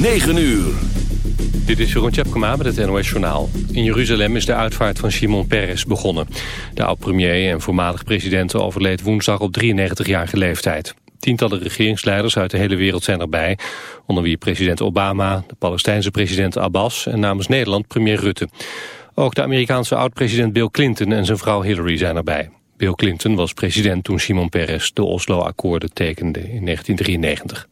9 uur. Dit is Jeroen Tjepkema met het NOS Journaal. In Jeruzalem is de uitvaart van Shimon Peres begonnen. De oud-premier en voormalig president overleed woensdag op 93-jarige leeftijd. Tientallen regeringsleiders uit de hele wereld zijn erbij. Onder wie president Obama, de Palestijnse president Abbas en namens Nederland premier Rutte. Ook de Amerikaanse oud-president Bill Clinton en zijn vrouw Hillary zijn erbij. Bill Clinton was president toen Shimon Peres de Oslo-akkoorden tekende in 1993.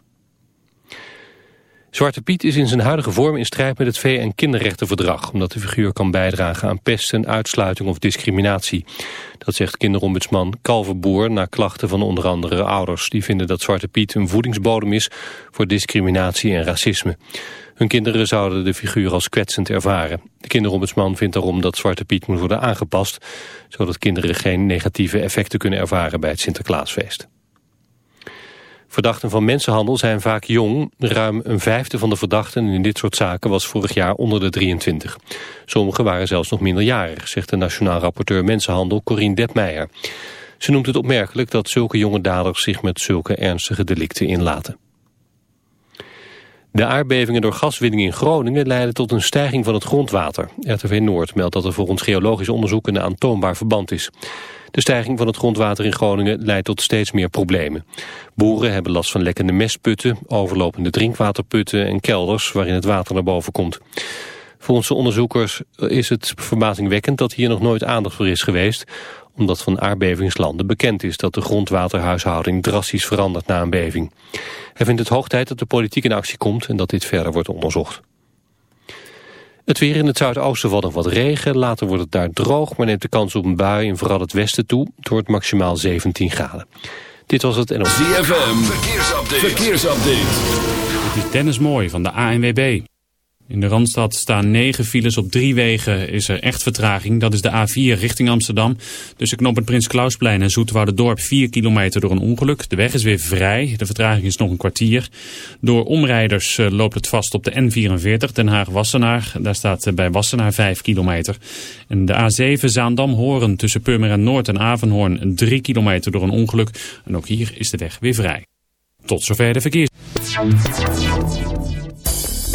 Zwarte Piet is in zijn huidige vorm in strijd met het VN-kinderrechtenverdrag... omdat de figuur kan bijdragen aan pest en uitsluiting of discriminatie. Dat zegt kinderombudsman Kalverboer na klachten van onder andere ouders... die vinden dat Zwarte Piet een voedingsbodem is voor discriminatie en racisme. Hun kinderen zouden de figuur als kwetsend ervaren. De kinderombudsman vindt daarom dat Zwarte Piet moet worden aangepast... zodat kinderen geen negatieve effecten kunnen ervaren bij het Sinterklaasfeest. Verdachten van mensenhandel zijn vaak jong. Ruim een vijfde van de verdachten in dit soort zaken was vorig jaar onder de 23. Sommigen waren zelfs nog minderjarig, zegt de nationaal rapporteur Mensenhandel Corine Detmeijer. Ze noemt het opmerkelijk dat zulke jonge daders zich met zulke ernstige delicten inlaten. De aardbevingen door gaswinning in Groningen leiden tot een stijging van het grondwater. RTV Noord meldt dat er volgens geologisch onderzoek een aantoonbaar verband is. De stijging van het grondwater in Groningen leidt tot steeds meer problemen. Boeren hebben last van lekkende mestputten, overlopende drinkwaterputten en kelders waarin het water naar boven komt. Volgens de onderzoekers is het verbazingwekkend dat hier nog nooit aandacht voor is geweest, omdat van aardbevingslanden bekend is dat de grondwaterhuishouding drastisch verandert na een beving. Hij vindt het hoog tijd dat de politiek in actie komt en dat dit verder wordt onderzocht. Het weer in het zuidoosten valt nog wat regen. Later wordt het daar droog, maar neemt de kans op een bui in vooral het westen toe. Het wordt maximaal 17 graden. Dit was het NOS. ZFM, verkeersupdate. verkeersupdate. Dit is Dennis Mooi van de ANWB. In de Randstad staan negen files op drie wegen is er echt vertraging. Dat is de A4 richting Amsterdam. Tussen knooppunt Prins Klausplein en Dorp 4 kilometer door een ongeluk. De weg is weer vrij. De vertraging is nog een kwartier. Door omrijders eh, loopt het vast op de N44 Den Haag-Wassenaar. Daar staat eh, bij Wassenaar 5 kilometer. En de A7 Zaandam-Horen tussen Purmerend Noord en Avenhoorn 3 kilometer door een ongeluk. En ook hier is de weg weer vrij. Tot zover de verkeers.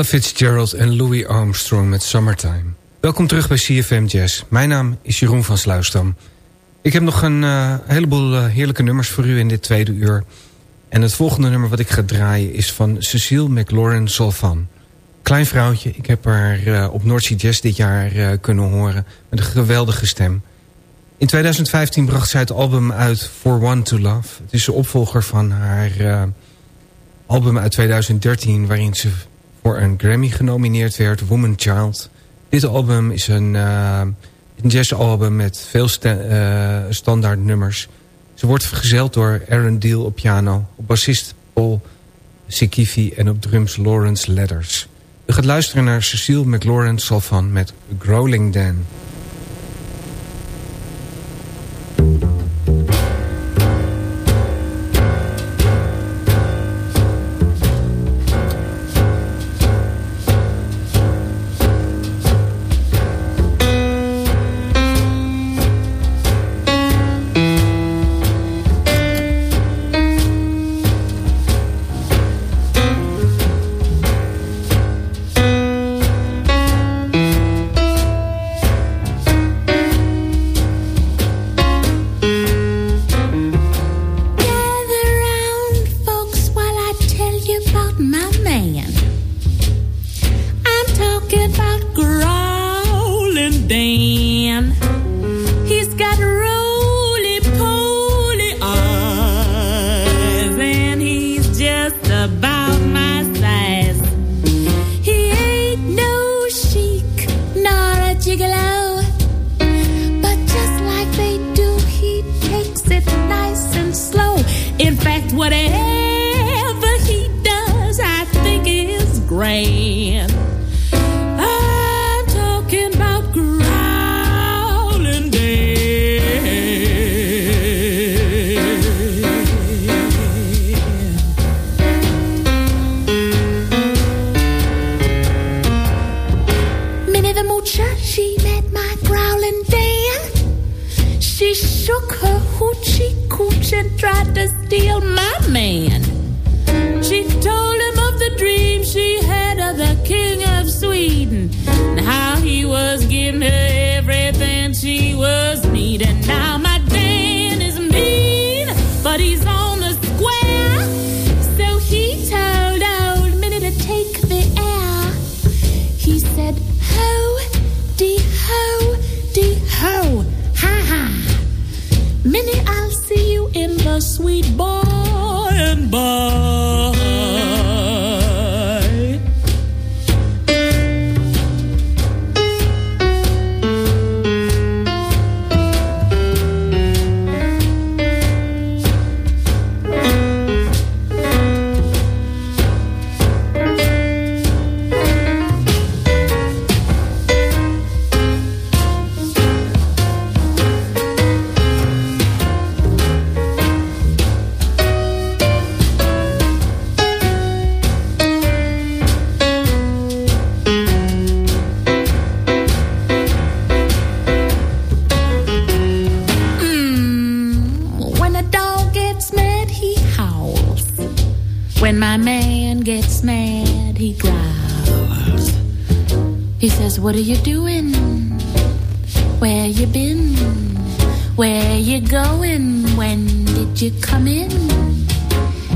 Ella Fitzgerald en Louis Armstrong met Summertime. Welkom terug bij CFM Jazz. Mijn naam is Jeroen van Sluisdam. Ik heb nog een uh, heleboel uh, heerlijke nummers voor u in dit tweede uur. En het volgende nummer wat ik ga draaien is van Cecile McLaurin Solvan. Klein vrouwtje, ik heb haar uh, op Noordzee Jazz dit jaar kunnen horen. Met een geweldige stem. In 2015 bracht zij het album uit For One to Love. Het is de opvolger van haar album uit 2013... waarin ze een Grammy genomineerd werd, Woman Child. Dit album is een, uh, een jazzalbum met veel uh, standaard nummers. Ze wordt vergezeld door Aaron Deal op piano, op bassist Paul Sikifi en op drums Lawrence Letters. U gaat luisteren naar Cecile McLaurin Salvan met Growling Dan. What are you doing? Where you been? Where you going? When did you come in?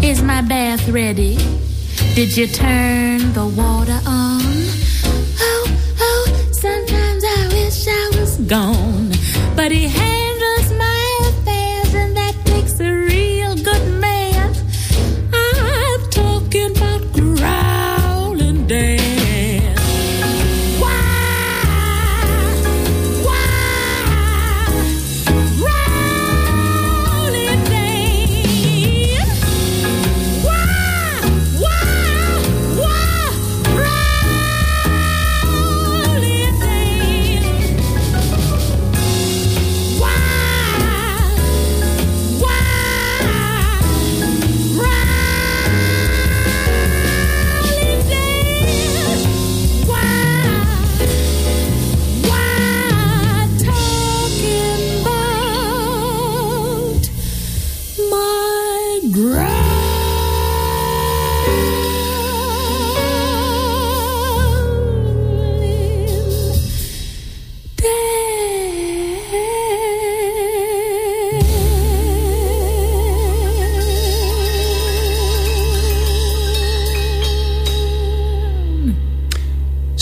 Is my bath ready? Did you turn the water on? Oh, oh, sometimes I wish I was gone. But he handles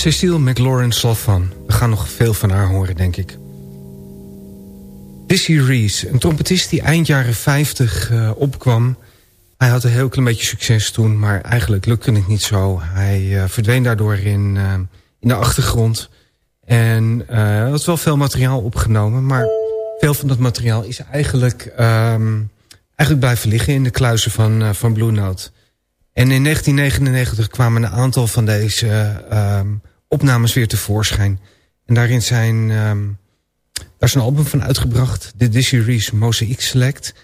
Cecile McLaurin Slovan. We gaan nog veel van haar horen, denk ik. Dizzy Reese, een trompetist die eind jaren 50 uh, opkwam. Hij had een heel klein beetje succes toen, maar eigenlijk lukte het niet zo. Hij uh, verdween daardoor in, uh, in de achtergrond. En er had wel veel materiaal opgenomen, maar veel van dat materiaal is eigenlijk, um, eigenlijk blijven liggen in de kluizen van, van Blue Note. En in 1999 kwamen een aantal van deze um, opnames weer tevoorschijn. En daarin zijn, um, daar is een album van uitgebracht. De Reese Mosaic Select.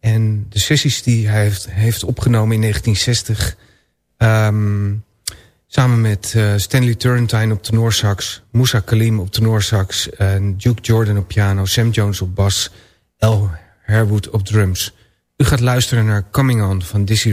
En de sessies die hij heeft, heeft opgenomen in 1960... Um, samen met uh, Stanley Turrentine op tenorsax... Moussa Kalim op tenorsax... en Duke Jordan op piano... Sam Jones op bas... L. Herwood op drums. U gaat luisteren naar Coming On van Dizzy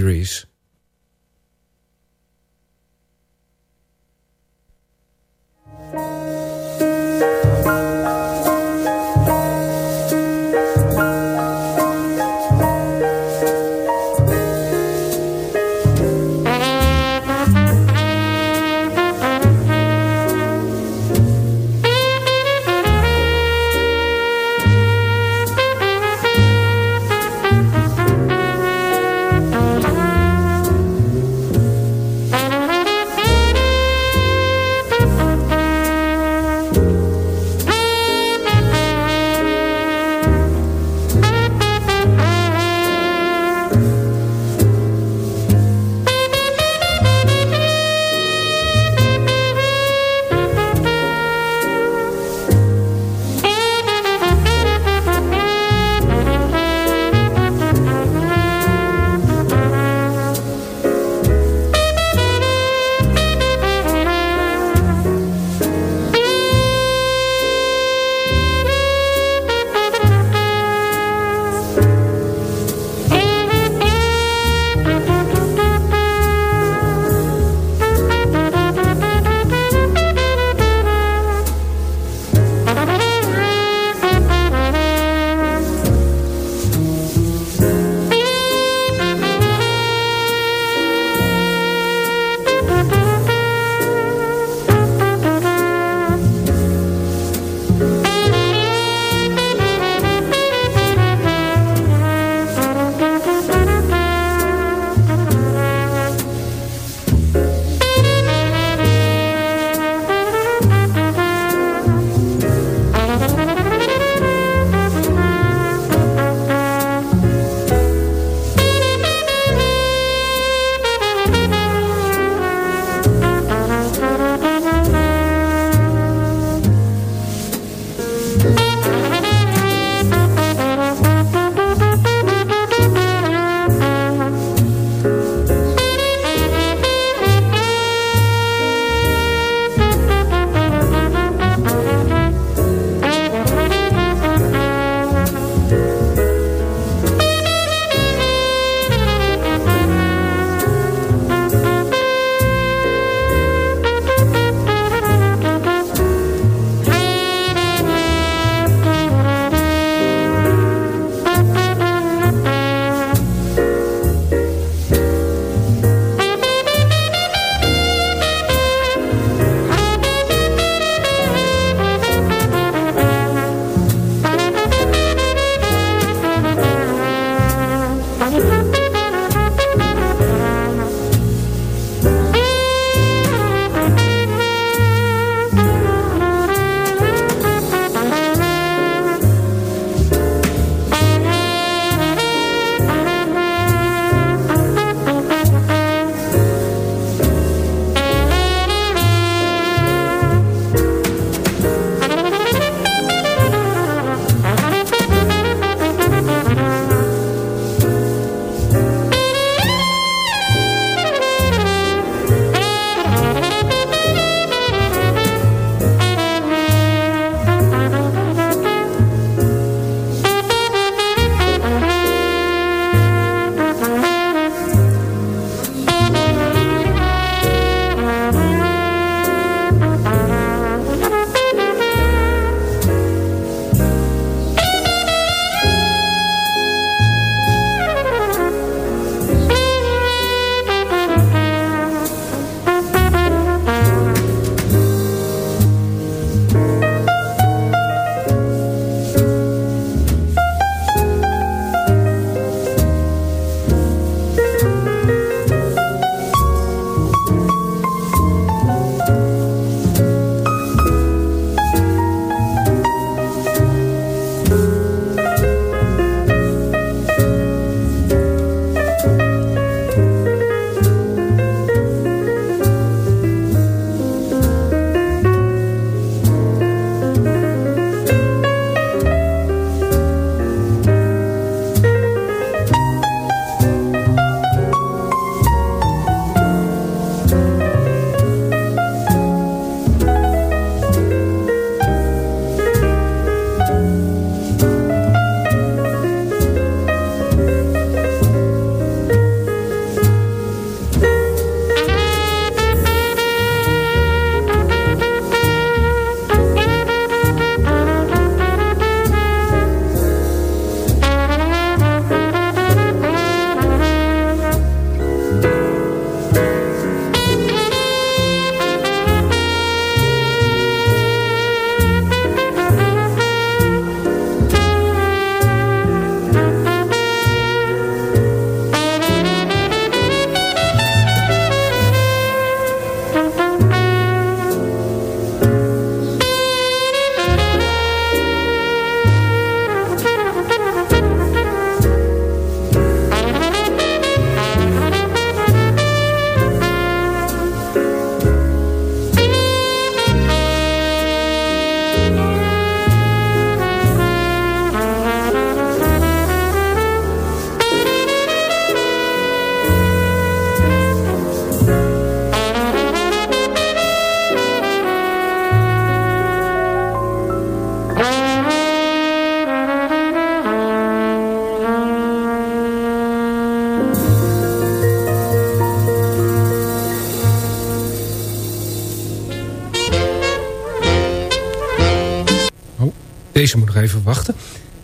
Deze moet nog even wachten.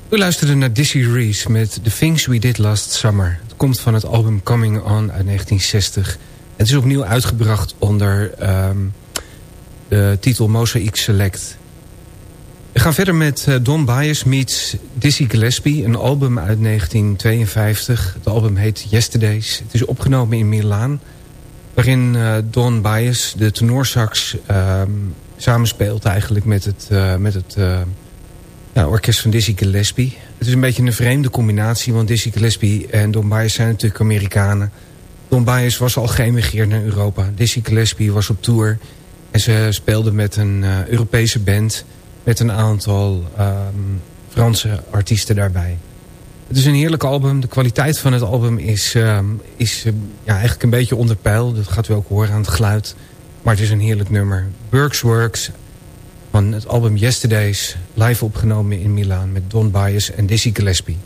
We luisterde naar Dizzy Reese met The Things We Did Last Summer. Het komt van het album Coming On uit 1960. Het is opnieuw uitgebracht onder um, de titel Mosaic Select. We gaan verder met uh, Don Bias meets Dizzy Gillespie, een album uit 1952. Het album heet Yesterdays. Het is opgenomen in Milaan, waarin uh, Don Bias de tenorsax um, samenspeelt eigenlijk met het, uh, met het ja, orkest van Dizzy Gillespie. Het is een beetje een vreemde combinatie, want Dizzy Gillespie en Don Bias zijn natuurlijk Amerikanen. Don Bias was al geëmigreerd naar Europa. Dizzy Gillespie was op tour en ze speelden met een uh, Europese band met een aantal um, Franse artiesten daarbij. Het is een heerlijk album. De kwaliteit van het album is, um, is uh, ja, eigenlijk een beetje onder peil. Dat gaat u ook horen aan het geluid. Maar het is een heerlijk nummer. Burks Works van het album Yesterdays. Live opgenomen in Milaan met Don Bias en Dizzy Gillespie.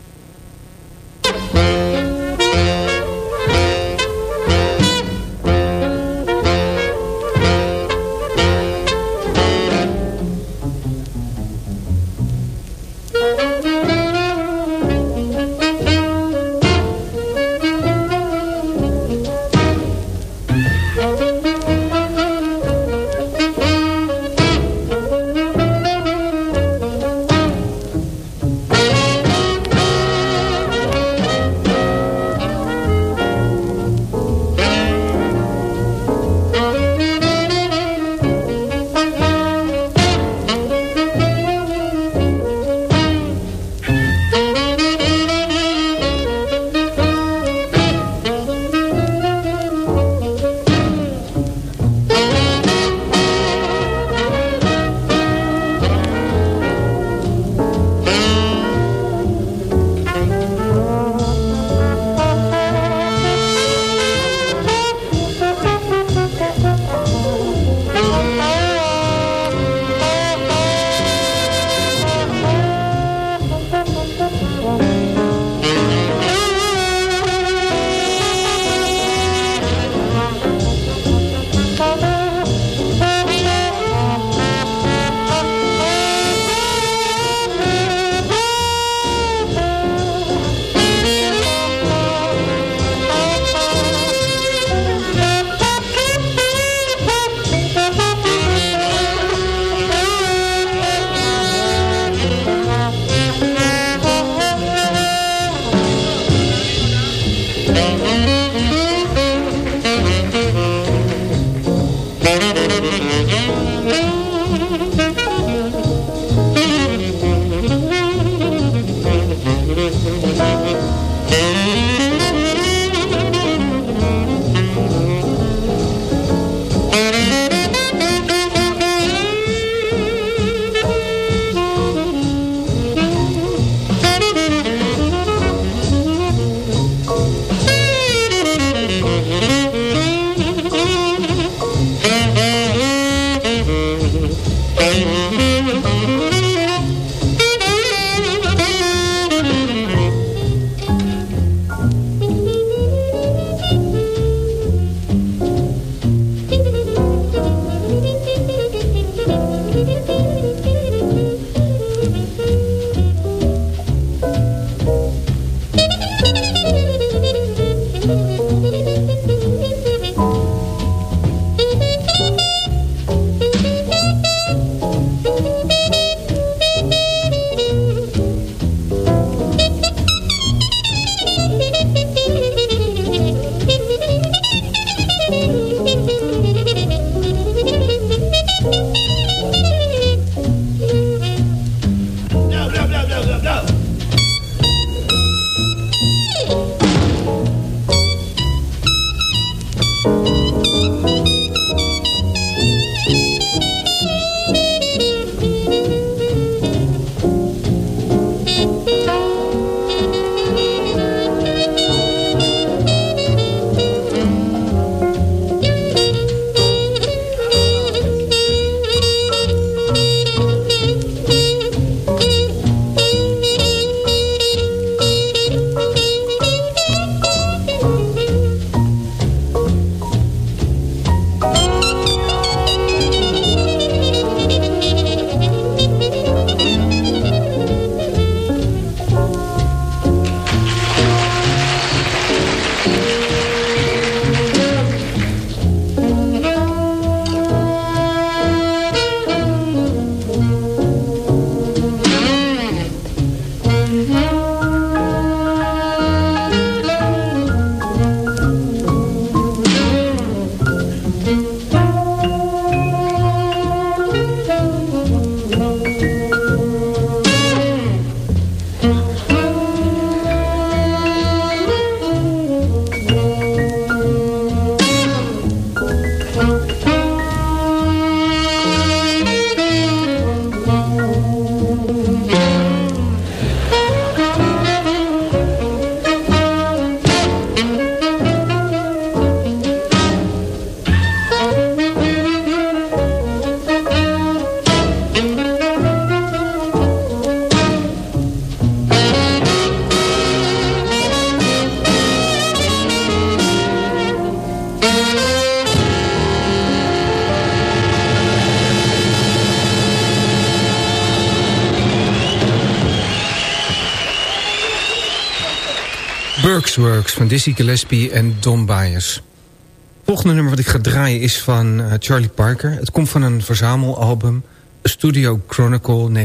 Works van Dizzy Gillespie en Don Byers. Het volgende nummer wat ik ga draaien is van uh, Charlie Parker. Het komt van een verzamelalbum. Studio Chronicle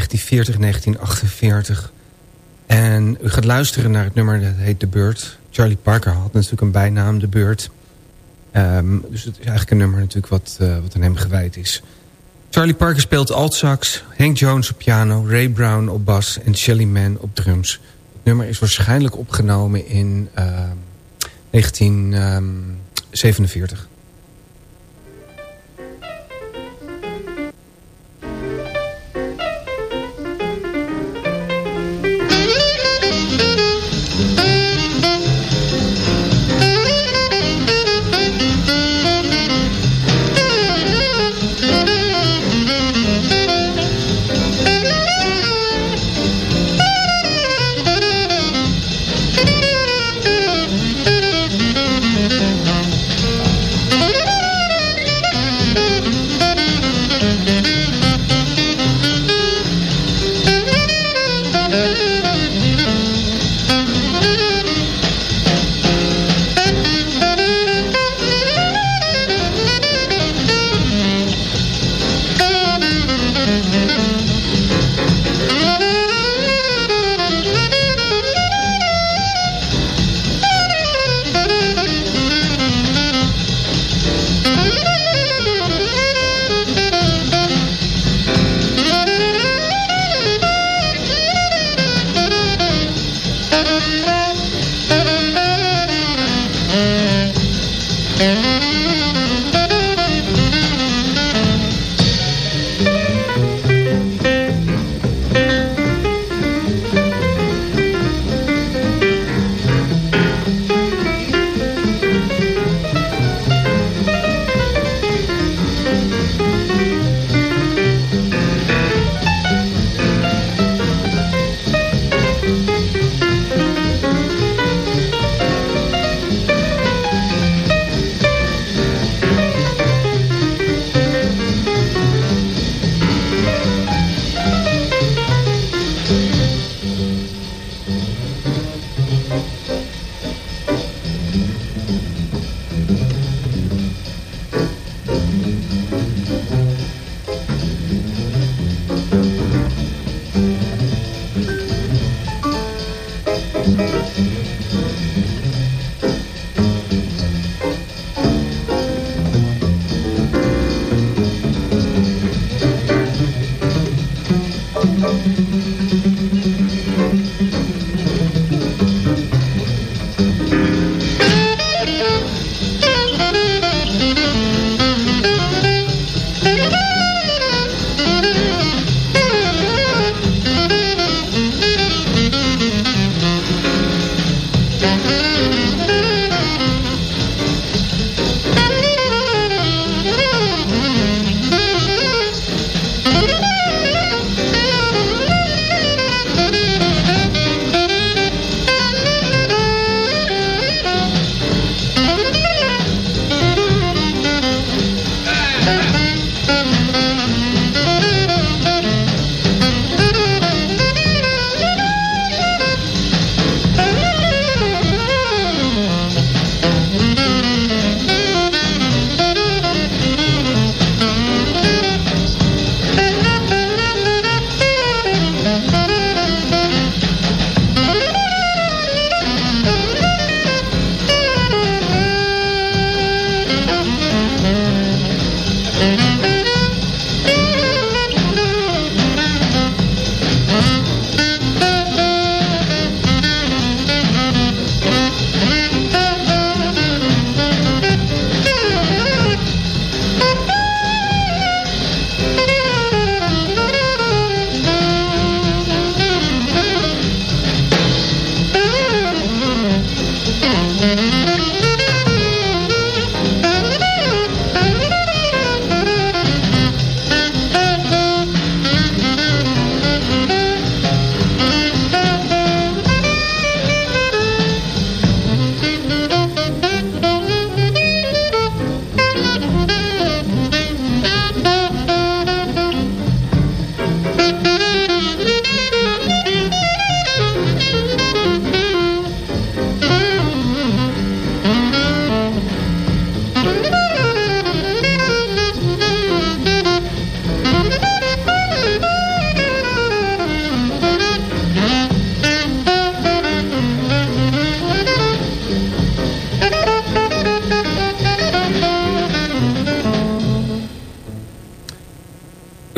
1940-1948. En u gaat luisteren naar het nummer dat heet The Bird. Charlie Parker had natuurlijk een bijnaam, The Bird. Um, dus het is eigenlijk een nummer natuurlijk wat, uh, wat aan hem gewijd is. Charlie Parker speelt altsax, Hank Jones op piano, Ray Brown op bas en Shelly Man op drums. Nummer is waarschijnlijk opgenomen in uh, 1947.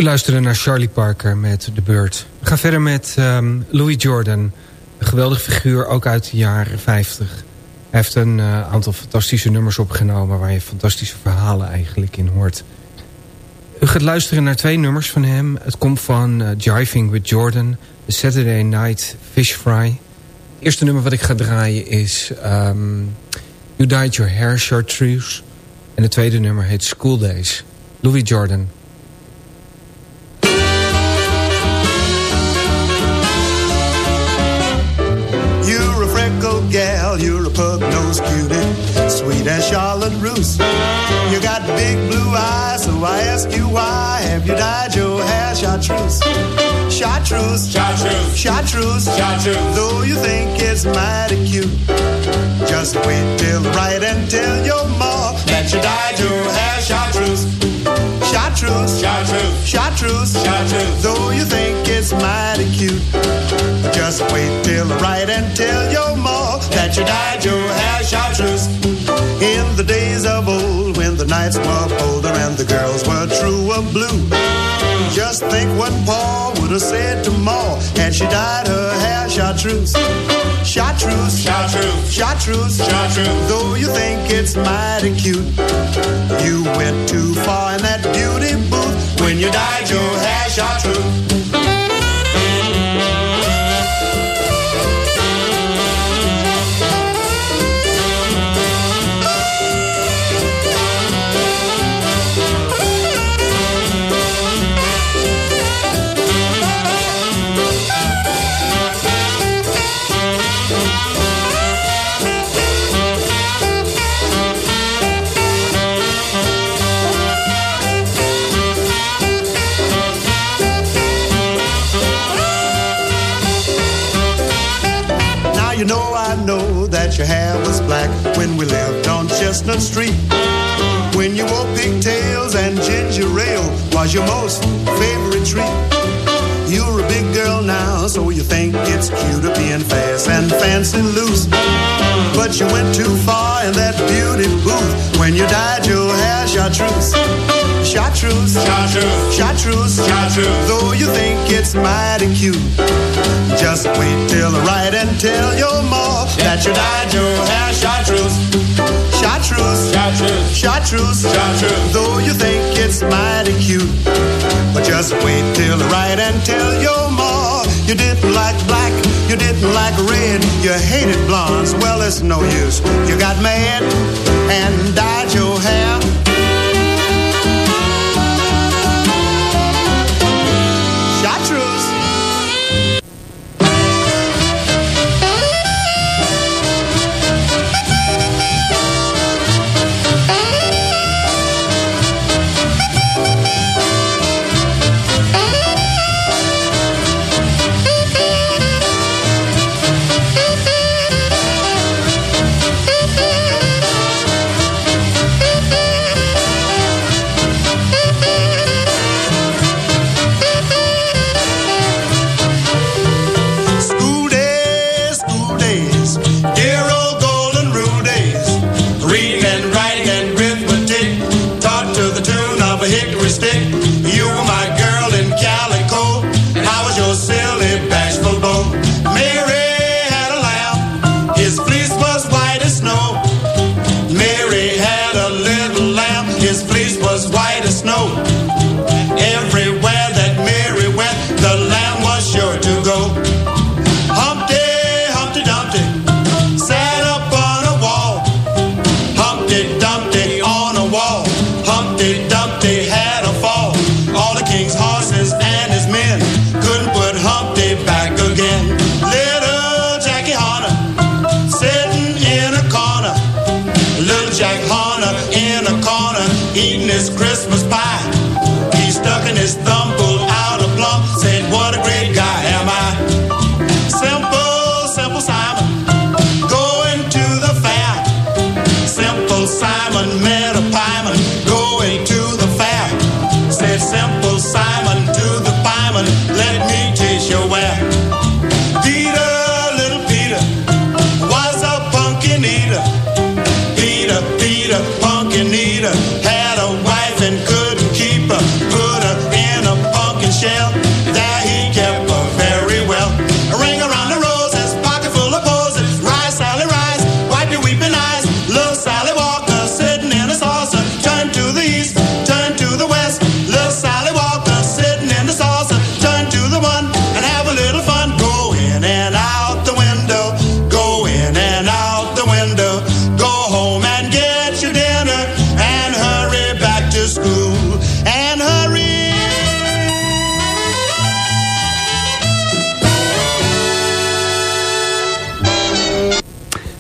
Luisterde naar Charlie Parker met The Bird. We gaan verder met um, Louis Jordan. Een geweldige figuur, ook uit de jaren 50. Hij heeft een uh, aantal fantastische nummers opgenomen... waar je fantastische verhalen eigenlijk in hoort. U gaat luisteren naar twee nummers van hem. Het komt van Jiving with Jordan, The Saturday Night Fish Fry. Het eerste nummer wat ik ga draaien is... Um, you Dyed Your Hair Chartreuse. En het tweede nummer heet School Days. Louis Jordan. Gal, you're a pug-nosed cutie, sweet as Charlotte Russe. You got big blue eyes, so I ask you why have you dyed your hair chartreuse? Chartreuse, chartreuse, chartreuse, chartreuse. Though you think it's mighty cute, just wait till right and tell your ma that you dyed your hair chartreuse. Chartreuse, chartreuse, chartreuse, chartreuse. Though you think it's mighty cute, just wait till right and tell your ma that you dyed your hair chartreuse. In the days of old, when the nights were colder and the girls were true of blue. Just think what Paul would have said to Ma had she dyed her hair chartreuse. Chartreuse, chartreuse, chartreuse, chartreuse. Though you think it's mighty cute, you went too far in that beauty booth when you dyed your hair chartreuse. Chestnut Street. When you wore pigtails and ginger ale was your most favorite treat. You're a big girl now, so you think it's cute being fast and fancy loose. But you went too far in that beauty booth when you dyed your hair chartreuse. Chartreuse, chartreuse, chartreuse, chartreuse. Though you think it's mighty cute, just wait till I right and tell your ma that you dyed your hair chartreuse. Chartreuse, chartreuse, chartreuse, chartreuse. Though you think it's mighty cute, but just wait till the right and tell your ma you didn't like black, you didn't like red, you hated blondes. Well, it's no use. You got mad and dyed your hair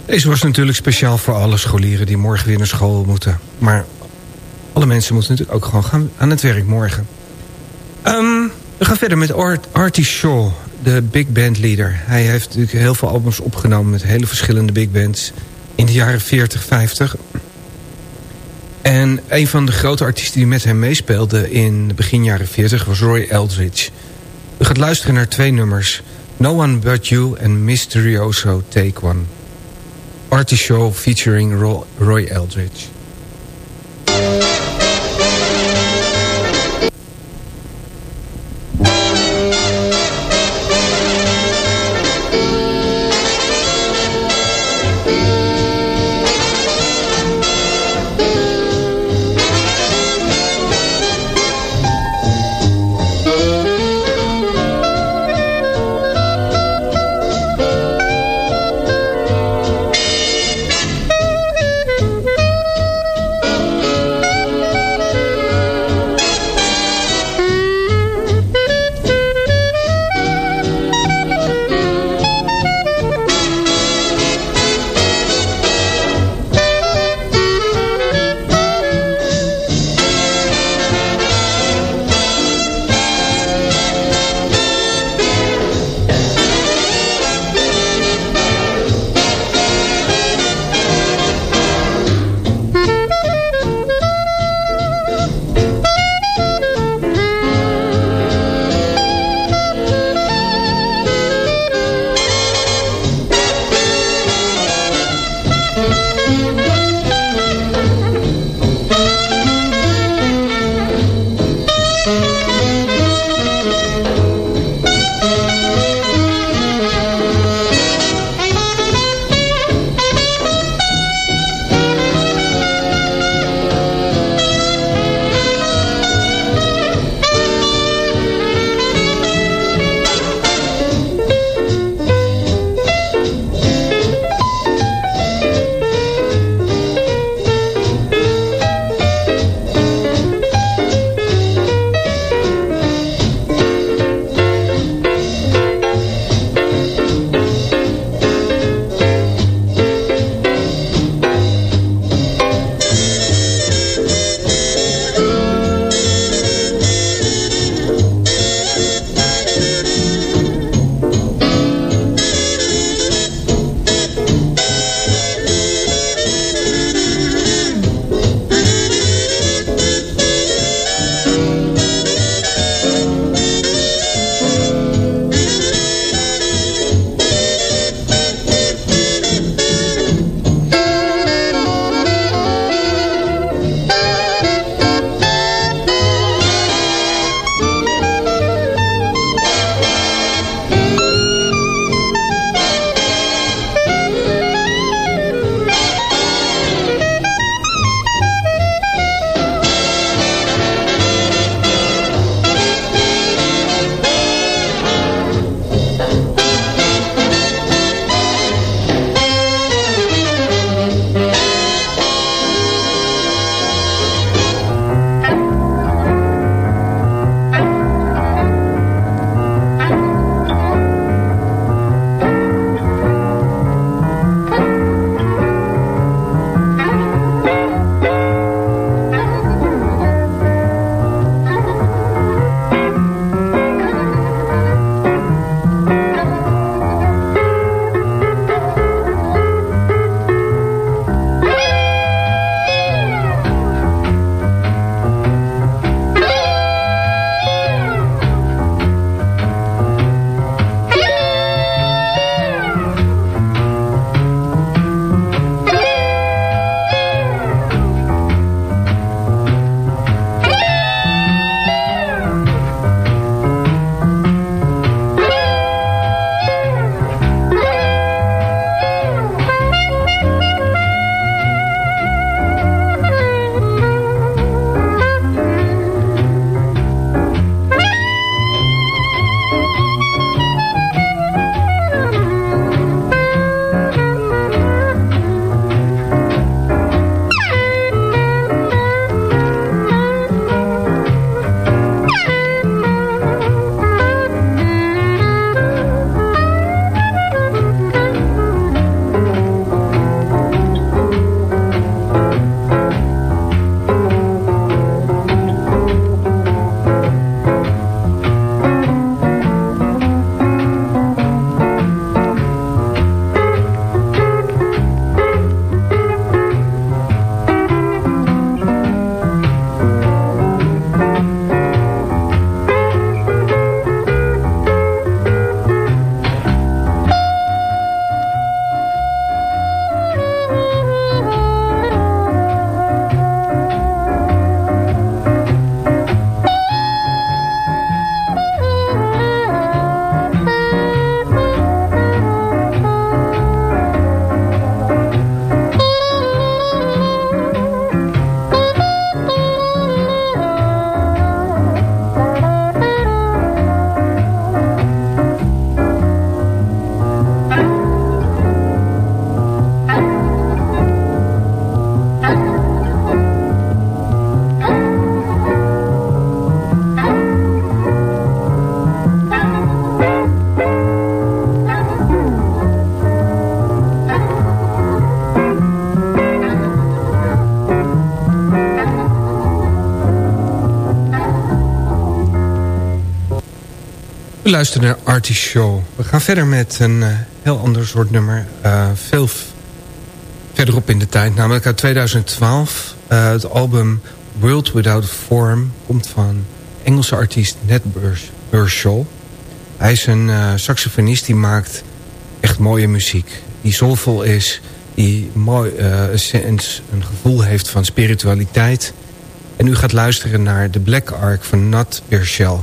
Deze was natuurlijk speciaal voor alle scholieren die morgen weer naar school moeten. Maar alle mensen moeten natuurlijk ook gewoon gaan aan het werk morgen. Um, we gaan verder met Art, Artie Shaw, de big band leader. Hij heeft natuurlijk heel veel albums opgenomen met hele verschillende big bands in de jaren 40, 50. En een van de grote artiesten die met hem meespeelde in begin jaren 40 was Roy Eldridge. We gaan luisteren naar twee nummers. No One But You en Mysterioso Take One. Artie Show featuring Roy Eldridge. We luisteren naar Artie Show. We gaan verder met een uh, heel ander soort nummer. Uh, veel verderop in de tijd, namelijk uit 2012. Uh, het album World Without Form komt van Engelse artiest Ned Burchell. Hij is een saxofonist die maakt echt mooie muziek. Die soulvol is, die mooi, een, een gevoel heeft van spiritualiteit. En u gaat luisteren naar The Black Ark van Nat Burchell.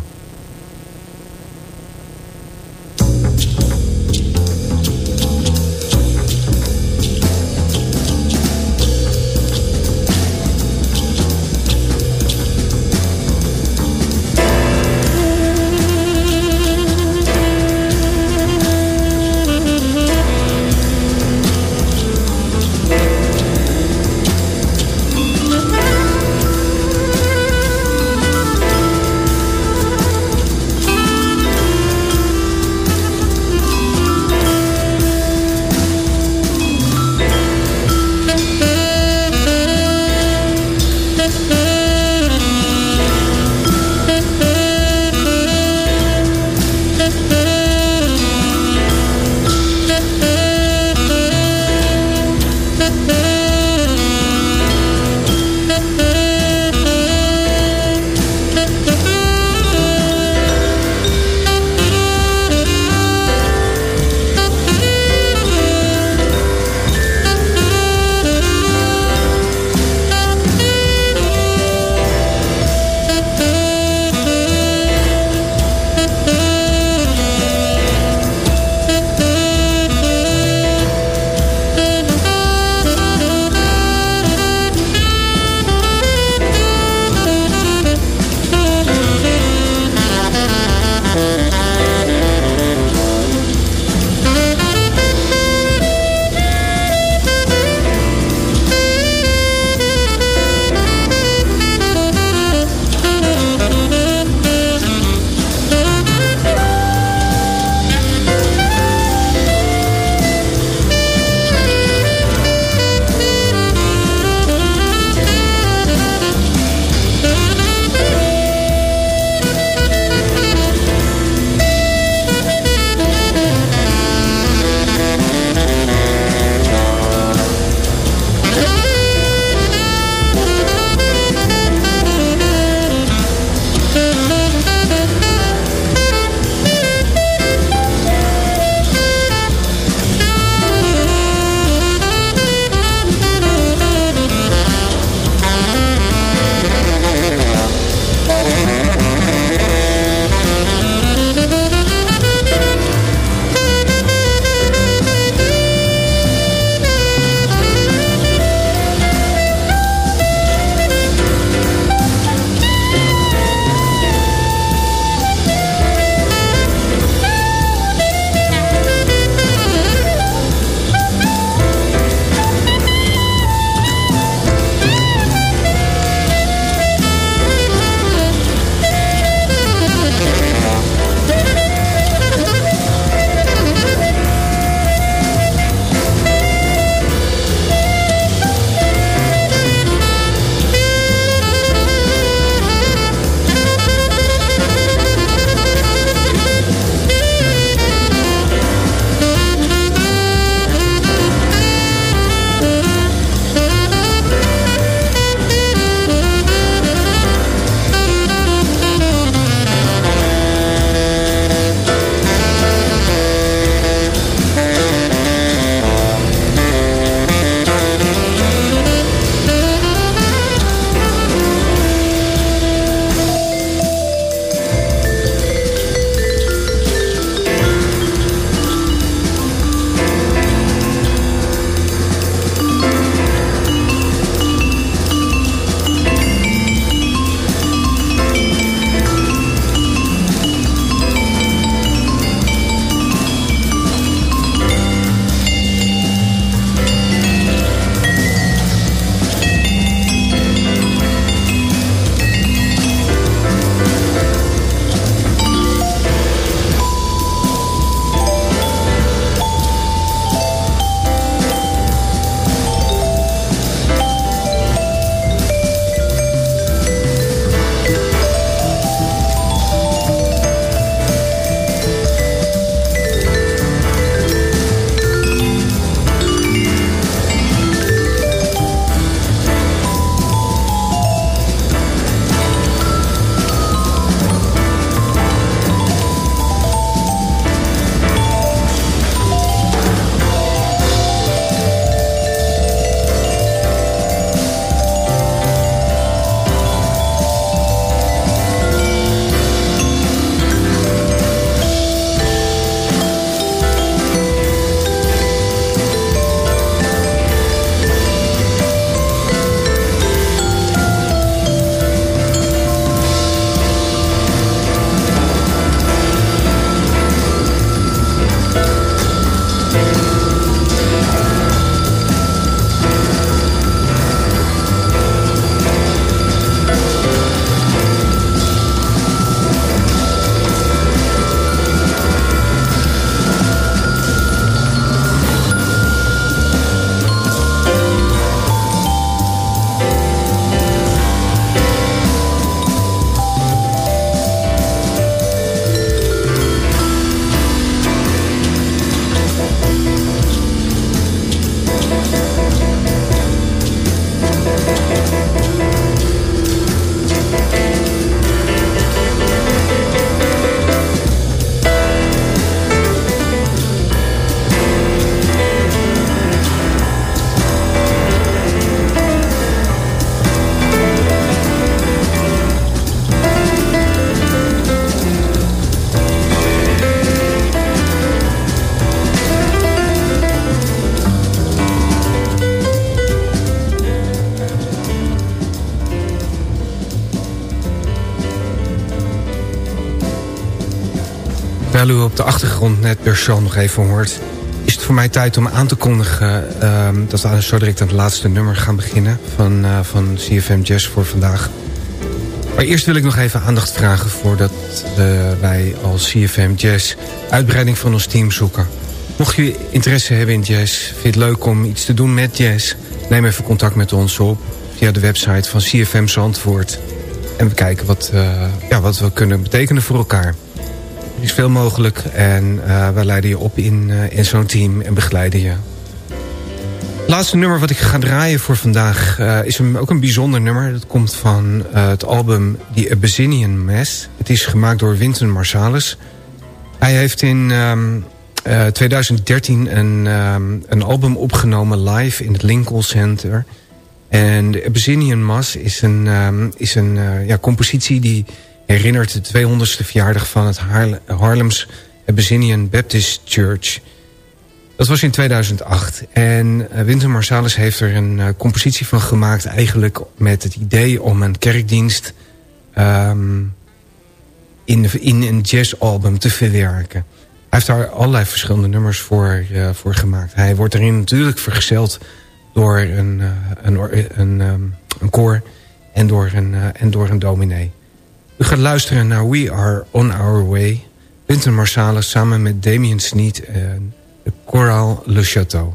Terwijl u op de achtergrond net Berchan nog even hoort... is het voor mij tijd om aan te kondigen... Uh, dat we zo direct aan het laatste nummer gaan beginnen... van, uh, van CFM Jazz voor vandaag. Maar eerst wil ik nog even aandacht vragen... voordat wij als CFM Jazz uitbreiding van ons team zoeken. Mocht je interesse hebben in jazz... vind je het leuk om iets te doen met jazz... neem even contact met ons op via de website van CFM Zandvoort... en we kijken wat, uh, ja, wat we kunnen betekenen voor elkaar is veel mogelijk. En uh, wij leiden je op in, uh, in zo'n team en begeleiden je. Laatste nummer wat ik ga draaien voor vandaag uh, is ook een bijzonder nummer. Dat komt van het album The Abyssinian Mass. Het is gemaakt door Winton Marsalis. Hij heeft in um, 2013 een, um, een album opgenomen live in het Lincoln Center. En The Abyssinian Mass is een, um, is een ja, compositie die herinnert de 200ste verjaardag van het Harlems Abyssinian Baptist Church. Dat was in 2008. En eh, Winter Marsalis heeft er een uh, compositie van gemaakt... eigenlijk met het idee om een kerkdienst... Um, in, in een jazzalbum te verwerken. Hij heeft daar allerlei verschillende nummers voor, uh, voor gemaakt. Hij wordt erin natuurlijk vergezeld door een, een, een, een, um, een koor... en door een, en door een dominee. U gaat luisteren naar We Are On Our Way. Winter Marsalis samen met Damien Sneed en de Coral Le Chateau.